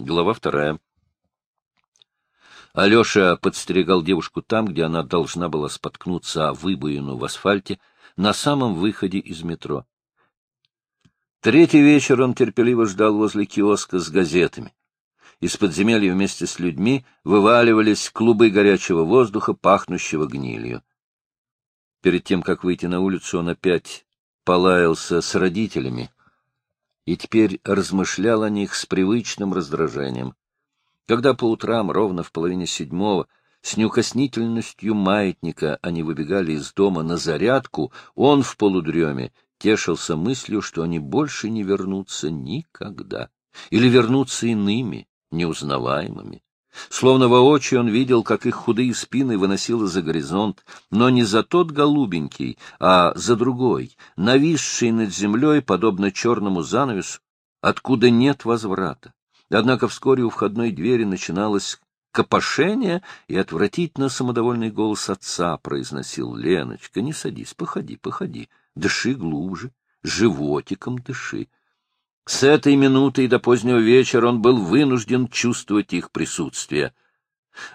Глава вторая. Алеша подстерегал девушку там, где она должна была споткнуться о выбоину в асфальте, на самом выходе из метро. Третий вечер он терпеливо ждал возле киоска с газетами. Из подземелья вместе с людьми вываливались клубы горячего воздуха, пахнущего гнилью. Перед тем, как выйти на улицу, он опять полаялся с родителями и теперь размышлял о них с привычным раздражением. Когда по утрам, ровно в половине седьмого, с неукоснительностью маятника они выбегали из дома на зарядку, он в полудреме тешился мыслью, что они больше не вернутся никогда, или вернутся иными, неузнаваемыми. Словно воочию он видел, как их худые спины выносило за горизонт, но не за тот голубенький, а за другой, нависший над землей, подобно черному занавесу, откуда нет возврата. Однако вскоре у входной двери начиналось копошение, и отвратительно самодовольный голос отца произносил «Леночка, не садись, походи, походи, дыши глубже, животиком дыши». С этой минуты и до позднего вечера он был вынужден чувствовать их присутствие.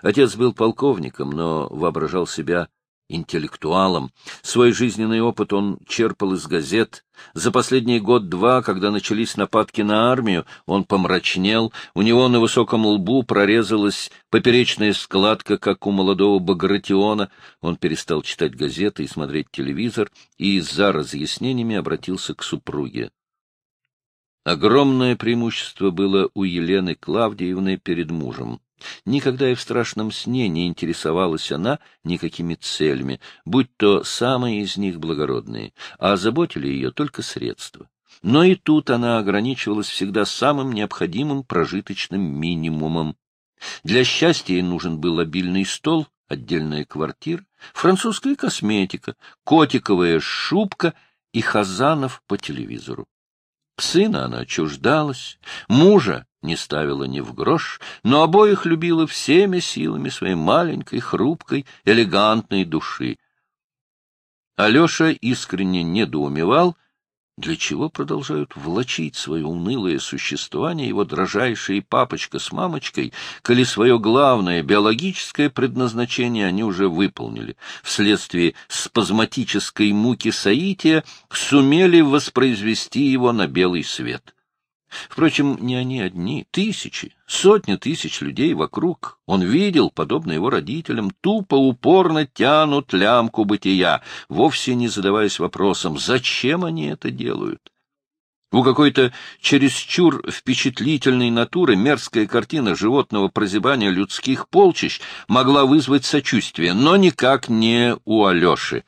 Отец был полковником, но воображал себя интеллектуалом. Свой жизненный опыт он черпал из газет. За последний год-два, когда начались нападки на армию, он помрачнел, у него на высоком лбу прорезалась поперечная складка, как у молодого Багратиона. Он перестал читать газеты и смотреть телевизор, и за разъяснениями обратился к супруге. Огромное преимущество было у Елены Клавдиевны перед мужем. Никогда и в страшном сне не интересовалась она никакими целями, будь то самые из них благородные, а заботили ее только средства. Но и тут она ограничивалась всегда самым необходимым прожиточным минимумом. Для счастья ей нужен был обильный стол, отдельная квартира, французская косметика, котиковая шубка и Хазанов по телевизору. Сына она чуждалась, мужа не ставила ни в грош, но обоих любила всеми силами своей маленькой, хрупкой, элегантной души. Алеша искренне недоумевал, для чего продолжают влачить свое унылое существование его дрожайшие папочка с мамочкой, коли свое главное биологическое предназначение они уже выполнили, вследствие спазматической муки соития сумели воспроизвести его на белый свет? Впрочем, не они одни, тысячи, сотни тысяч людей вокруг. Он видел, подобно его родителям, тупо, упорно тянут лямку бытия, вовсе не задаваясь вопросом, зачем они это делают. У какой-то чересчур впечатлительной натуры мерзкая картина животного прозябания людских полчищ могла вызвать сочувствие, но никак не у Алеши.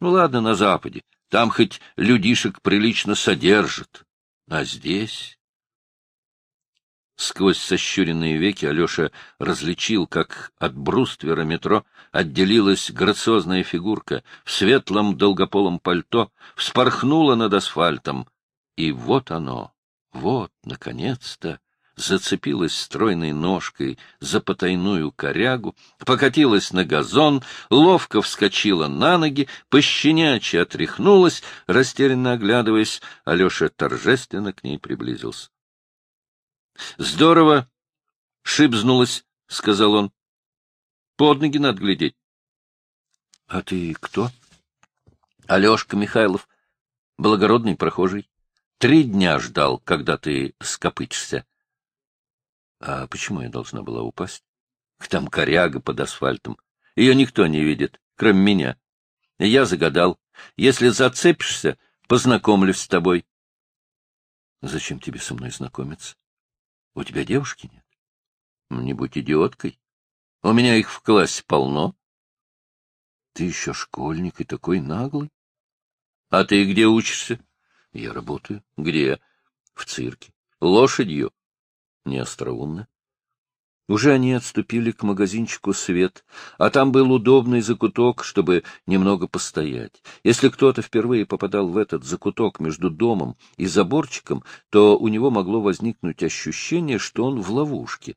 Ну ладно, на Западе, там хоть людишек прилично содержат, а здесь... Сквозь сощуренные веки Алеша различил, как от бруствера метро отделилась грациозная фигурка в светлом долгополом пальто, вспорхнула над асфальтом. И вот оно, вот, наконец-то, зацепилась стройной ножкой за потайную корягу, покатилась на газон, ловко вскочила на ноги, пощенячьи отряхнулась, растерянно оглядываясь, Алеша торжественно к ней приблизился. — Здорово! — шибзнулась, — сказал он. — Под ноги надо глядеть. — А ты кто? — Алешка Михайлов, благородный прохожий. Три дня ждал, когда ты скопытишься. А почему я должна была упасть? Там коряга под асфальтом. Ее никто не видит, кроме меня. Я загадал. Если зацепишься, познакомлюсь с тобой. Зачем тебе со мной знакомиться? У тебя девушки нет? Не будь идиоткой. У меня их в классе полно. Ты еще школьник и такой наглый. А ты где учишься? Я работаю. Где? В цирке. Лошадью неостроумно. Уже они отступили к магазинчику «Свет», а там был удобный закуток, чтобы немного постоять. Если кто-то впервые попадал в этот закуток между домом и заборчиком, то у него могло возникнуть ощущение, что он в ловушке.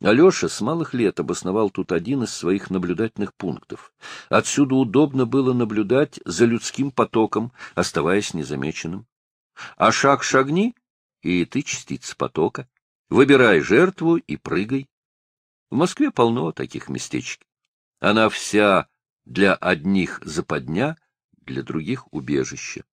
Алеша с малых лет обосновал тут один из своих наблюдательных пунктов. Отсюда удобно было наблюдать за людским потоком, оставаясь незамеченным. А шаг шагни, и ты частица потока. Выбирай жертву и прыгай. В Москве полно таких местечек. Она вся для одних западня, для других убежище.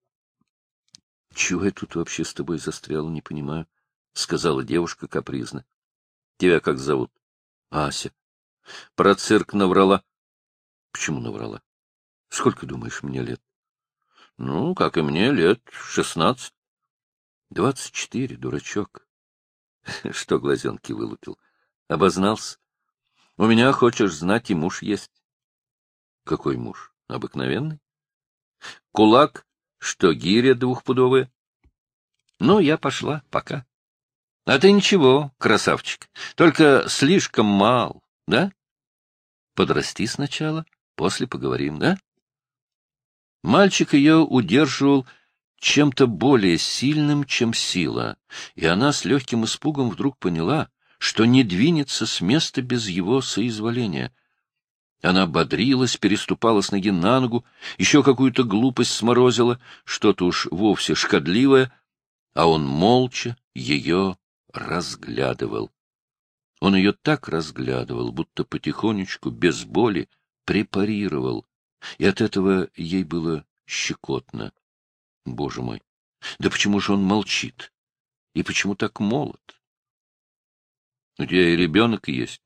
— Чего я тут вообще с тобой застрял, не понимаю, — сказала девушка капризно. — Тебя как зовут? — Ася. — Про цирк наврала. — Почему наврала? — Сколько, думаешь, мне лет? — Ну, как и мне, лет шестнадцать. — Двадцать четыре, дурачок. Что глазенки вылупил? Обознался? У меня, хочешь знать, и муж есть. Какой муж? Обыкновенный? Кулак, что гиря двухпудовая? Ну, я пошла, пока. А ты ничего, красавчик, только слишком мал, да? Подрасти сначала, после поговорим, да? Мальчик ее удерживал чем-то более сильным, чем сила, и она с легким испугом вдруг поняла, что не двинется с места без его соизволения. Она бодрилась, переступала с ноги на ногу, еще какую-то глупость сморозила, что-то уж вовсе шкодливое, а он молча ее разглядывал. Он ее так разглядывал, будто потихонечку, без боли, препарировал, и от этого ей было щекотно. Боже мой, да почему же он молчит? И почему так молод? У тебя и ребенок есть?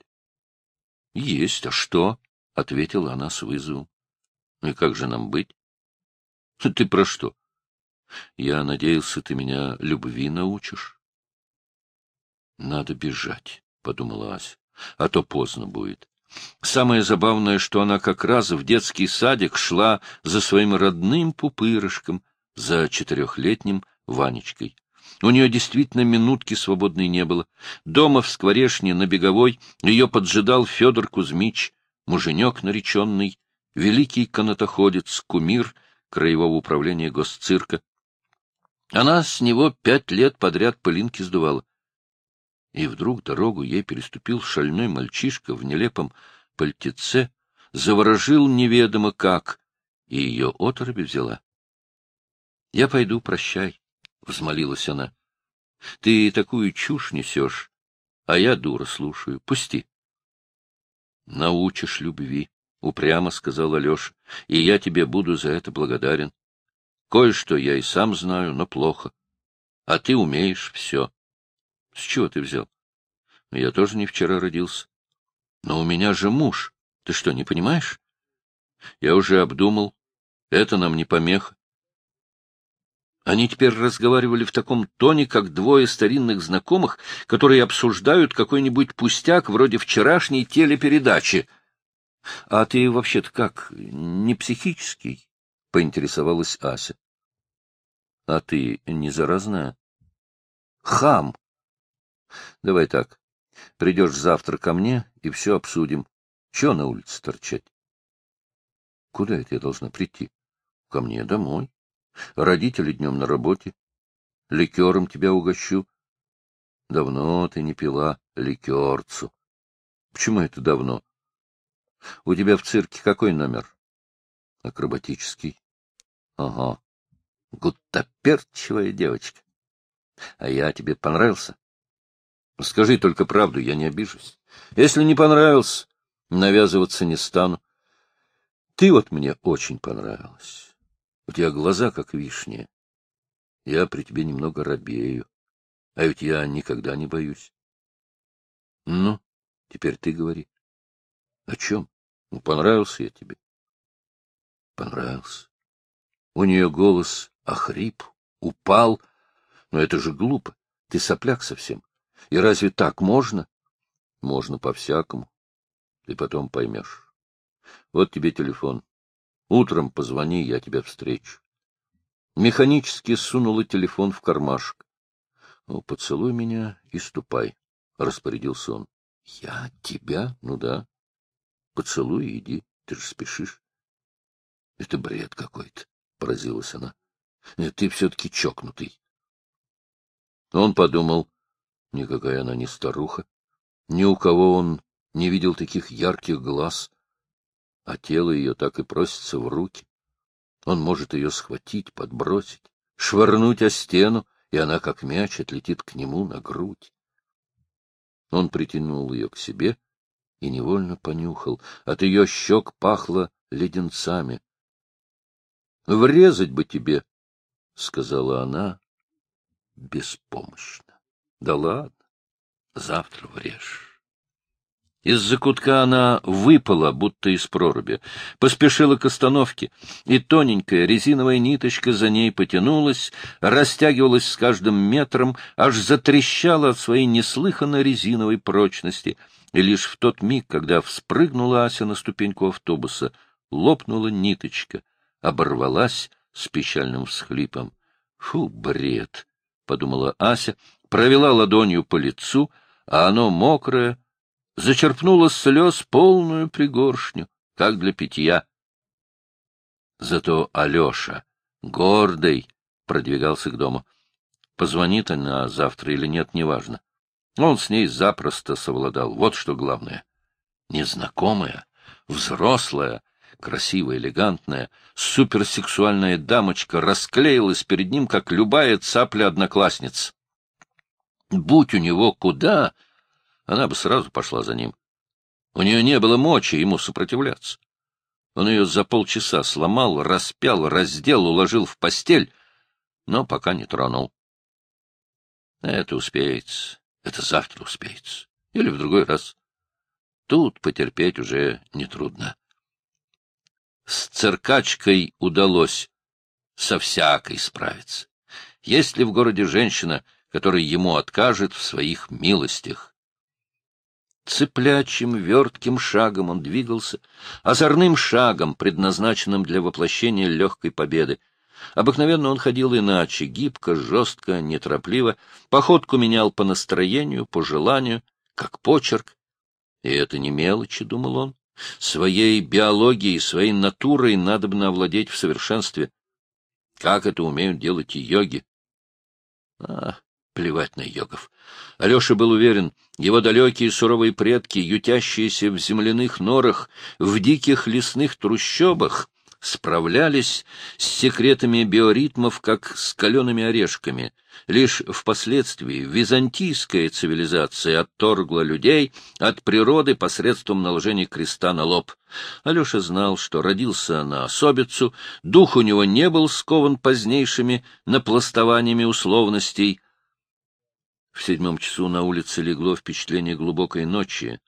— Есть, а что? — ответила она с вызовом. — Ну и как же нам быть? — Ты про что? — Я надеялся, ты меня любви научишь. — Надо бежать, — подумала Ася, — а то поздно будет. Самое забавное, что она как раз в детский садик шла за своим родным пупырышком, за четырехлетним Ванечкой. У нее действительно минутки свободной не было. Дома в скворешне на Беговой ее поджидал Федор Кузьмич, муженек нареченный, великий канатоходец, кумир краевого управления госцирка. Она с него пять лет подряд пылинки сдувала. И вдруг дорогу ей переступил шальной мальчишка в нелепом пальтеце, заворожил неведомо как, и ее оторопь взяла. — Я пойду, прощай. — взмолилась она. — Ты такую чушь несешь, а я, дура, слушаю. Пусти. — Научишь любви, — упрямо сказал Алеша, — и я тебе буду за это благодарен. Кое-что я и сам знаю, но плохо. А ты умеешь все. С чего ты взял? Я тоже не вчера родился. Но у меня же муж. Ты что, не понимаешь? Я уже обдумал. Это нам не помеха. Они теперь разговаривали в таком тоне, как двое старинных знакомых, которые обсуждают какой-нибудь пустяк вроде вчерашней телепередачи. — А ты вообще-то как, не психический? — поинтересовалась Ася. — А ты не заразная? — Хам! — Давай так. Придешь завтра ко мне и все обсудим. Чего на улице торчать? — Куда это я должна прийти? — Ко мне домой. Родители днем на работе. Ликером тебя угощу. Давно ты не пила ликерцу. Почему это давно? У тебя в цирке какой номер? Акробатический. Ага. Гуттаперчивая девочка. А я тебе понравился? Скажи только правду, я не обижусь. Если не понравился, навязываться не стану. Ты вот мне очень понравилась. У тебя глаза как вишни. Я при тебе немного робею. А ведь я никогда не боюсь. Ну, теперь ты говори. О чем? Ну, понравился я тебе. Понравился. У нее голос охрип, упал. Но это же глупо. Ты сопляк совсем. И разве так можно? Можно по-всякому. Ты потом поймешь. Вот тебе телефон. Утром позвони, я тебя встречу. Механически сунула телефон в кармашек. — Ну, поцелуй меня и ступай, — распорядился он. — Я? Тебя? Ну да. Поцелуй и иди, ты же спешишь. — Это бред какой-то, — поразилась она. — Ты все-таки чокнутый. Он подумал, никакая она не старуха. Ни у кого он не видел таких ярких глаз, а тело ее так и просится в руки. Он может ее схватить, подбросить, швырнуть о стену, и она, как мяч, отлетит к нему на грудь. Он притянул ее к себе и невольно понюхал. От ее щек пахло леденцами. — Врезать бы тебе, — сказала она беспомощно. — Да ладно, завтра врежь. Из-за кутка она выпала, будто из проруби, поспешила к остановке, и тоненькая резиновая ниточка за ней потянулась, растягивалась с каждым метром, аж затрещала от своей неслыханной резиновой прочности, и лишь в тот миг, когда вспрыгнула Ася на ступеньку автобуса, лопнула ниточка, оборвалась с печальным всхлипом. «Фу, бред!» — подумала Ася, провела ладонью по лицу, а оно мокрое, зачерпнула слез полную пригоршню, как для питья. Зато Алеша, гордый, продвигался к дому. Позвонит она завтра или нет, неважно. Он с ней запросто совладал. Вот что главное. Незнакомая, взрослая, красивая, элегантная, суперсексуальная дамочка расклеилась перед ним, как любая цапля-одноклассница. Будь у него куда, она бы сразу пошла за ним. У нее не было мочи ему сопротивляться. Он ее за полчаса сломал, распял, раздел, уложил в постель, но пока не тронул. Это успеется, это завтра успеется, или в другой раз. Тут потерпеть уже нетрудно. С циркачкой удалось со всякой справиться. Есть ли в городе женщина, которая ему откажет в своих милостях? Цыплячим, вертким шагом он двигался, озорным шагом, предназначенным для воплощения легкой победы. Обыкновенно он ходил иначе, гибко, жестко, неторопливо, походку менял по настроению, по желанию, как почерк. И это не мелочи, — думал он. Своей биологией, своей натурой надо бы овладеть в совершенстве. Как это умеют делать и йоги? А, Плевать на йогов. Алеша был уверен, его далекие суровые предки, ютящиеся в земляных норах, в диких лесных трущобах, справлялись с секретами биоритмов, как с калеными орешками. Лишь впоследствии византийская цивилизация отторгла людей от природы посредством наложения креста на лоб. Алеша знал, что родился на особицу, дух у него не был скован позднейшими напластованиями условностей — в седьмом часу на улице легло впечатление глубокой ночи.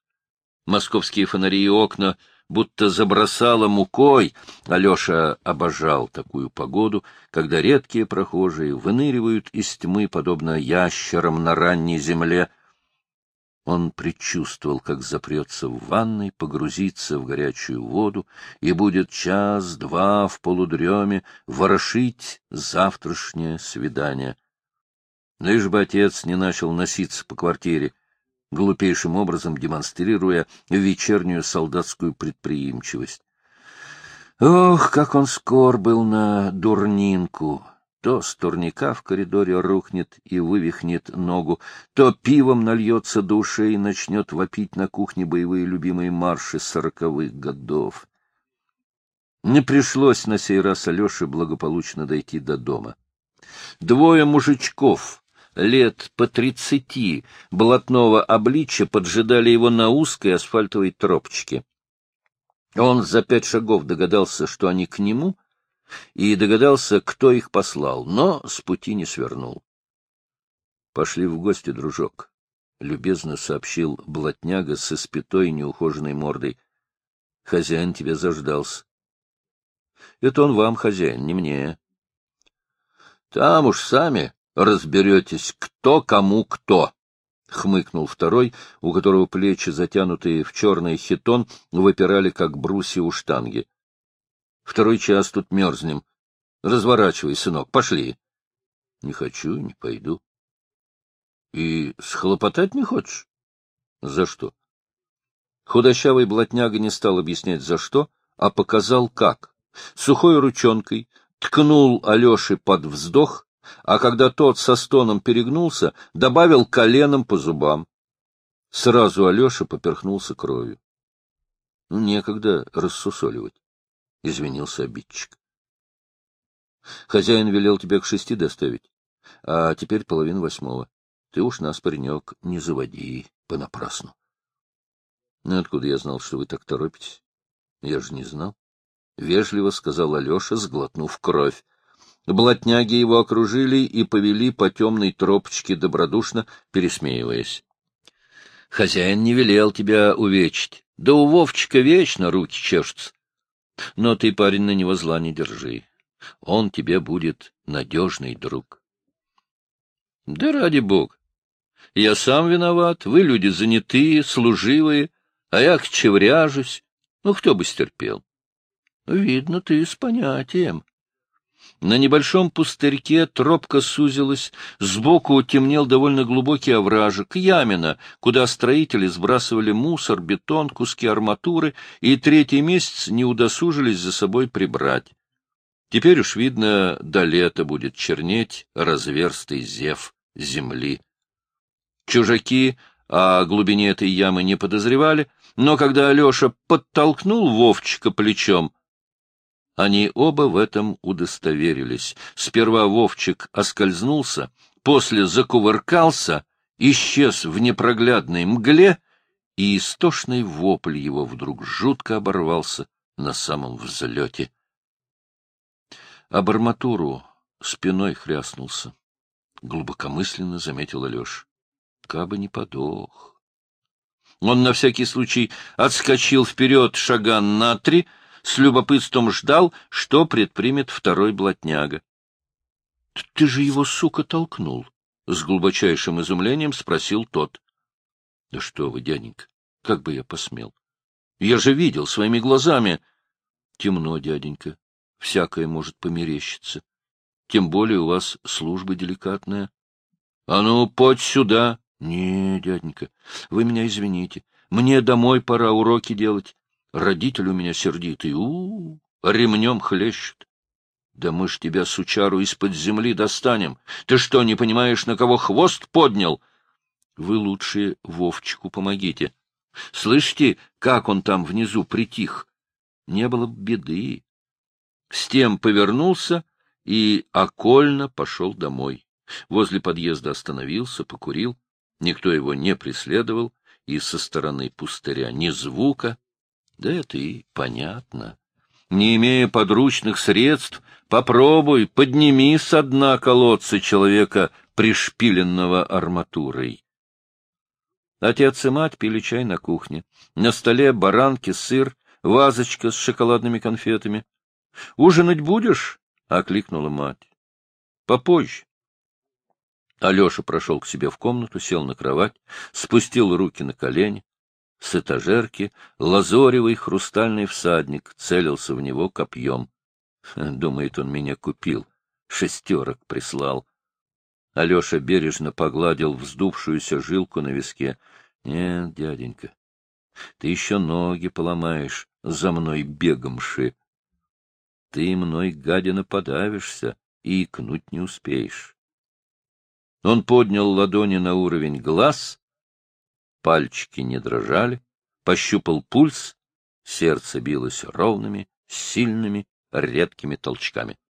Московские фонари и окна будто забросало мукой. Алеша обожал такую погоду, когда редкие прохожие выныривают из тьмы, подобно ящерам на ранней земле. Он предчувствовал, как запрется в ванной, погрузится в горячую воду и будет час-два в полудреме ворошить завтрашнее свидание — Лишь бы отец не начал носиться по квартире, глупейшим образом демонстрируя вечернюю солдатскую предприимчивость. Ох, как он скор был на дурнинку! То с турника в коридоре рухнет и вывихнет ногу, то пивом нальется до и начнет вопить на кухне боевые любимые марши сороковых годов. Не пришлось на сей раз Алёше благополучно дойти до дома. Двое мужичков лет по тридцати блатного обличья поджидали его на узкой асфальтовой тропочке. Он за пять шагов догадался, что они к нему, и догадался, кто их послал, но с пути не свернул. — Пошли в гости, дружок, — любезно сообщил блатняга с испятой неухоженной мордой. — Хозяин тебя заждался. — Это он вам, хозяин, не мне. — Там уж сами разберетесь, кто кому кто. — хмыкнул второй, у которого плечи, затянутые в черный хитон, выпирали, как брусья у штанги. — Второй час тут мерзнем. Разворачивай, сынок, пошли. — Не хочу, не пойду. — И схлопотать не хочешь? — За что? Худощавый блатняга не стал объяснять, за что, а показал, как. Сухой ручонкой ткнул Алёше под вздох, а когда тот со стоном перегнулся, добавил коленом по зубам. Сразу Алеша поперхнулся кровью. — Ну, некогда рассусоливать, — извинился обидчик. — Хозяин велел тебя к шести доставить, а теперь половина восьмого. Ты уж нас, паренек, не заводи, понапрасну. Ну, откуда я знал, что вы так торопитесь? Я же не знал. — вежливо сказал Алеша, сглотнув кровь. Блатняги его окружили и повели по темной тропочке, добродушно пересмеиваясь. — Хозяин не велел тебя увечить. Да у Вовчика вечно руки чешутся. Но ты, парень, на него зла не держи. Он тебе будет надежный друг. — Да ради бог. Я сам виноват, вы люди занятые, служивые, а я чевряжусь. Ну, кто бы стерпел? Видно, ты с понятием. На небольшом пустырьке тропка сузилась, сбоку темнел довольно глубокий овражек, ямина, куда строители сбрасывали мусор, бетон, куски арматуры, и третий месяц не удосужились за собой прибрать. Теперь уж видно, до лета будет чернеть разверстый зев земли. Чужаки о глубине этой ямы не подозревали, но когда Алеша подтолкнул Вовчика плечом, они оба в этом удостоверились. Сперва Вовчик оскользнулся, после закувыркался, исчез в непроглядной мгле, и истошный вопль его вдруг жутко оборвался на самом взлете. Об арматуру спиной хряснулся. Глубокомысленно заметил Алеша. Кабы не подох. Он на всякий случай отскочил вперед шага на три, с любопытством ждал, что предпримет второй блатняга. — Ты же его, сука, толкнул! — с глубочайшим изумлением спросил тот. — Да что вы, дяденька, как бы я посмел? Я же видел своими глазами. Темно, дяденька, всякое может померещиться. Тем более у вас служба деликатная. — А ну, подь сюда! — Не, дяденька, вы меня извините. Мне домой пора уроки делать. Родитель у меня сердитый, у, -у, -у ремнем хлещет. Да мы ж тебя, сучару, из-под земли достанем. Ты что, не понимаешь, на кого хвост поднял? Вы лучше Вовчику помогите. Слышите, как он там внизу притих? Не было беды. С тем повернулся и окольно пошел домой. Возле подъезда остановился, покурил. Никто его не преследовал, и со стороны пустыря ни звука. Да это и понятно. Не имея подручных средств, попробуй, подними со дна колодца человека, пришпиленного арматурой. Отец и мать пили чай на кухне. На столе баранки, сыр, вазочка с шоколадными конфетами. — Ужинать будешь? — окликнула мать. — Попозже. Алеша прошел к себе в комнату, сел на кровать, спустил руки на колени. С этажерки лазоревый хрустальный всадник целился в него копьем. Думает, он меня купил, шестерок прислал. Алеша бережно погладил вздувшуюся жилку на виске. — Нет, дяденька, ты еще ноги поломаешь за мной бегомши. Ты мной, гадина, подавишься и икнуть не успеешь. Он поднял ладони на уровень глаз, пальчики не дрожали, пощупал пульс, сердце билось ровными, сильными, редкими толчками.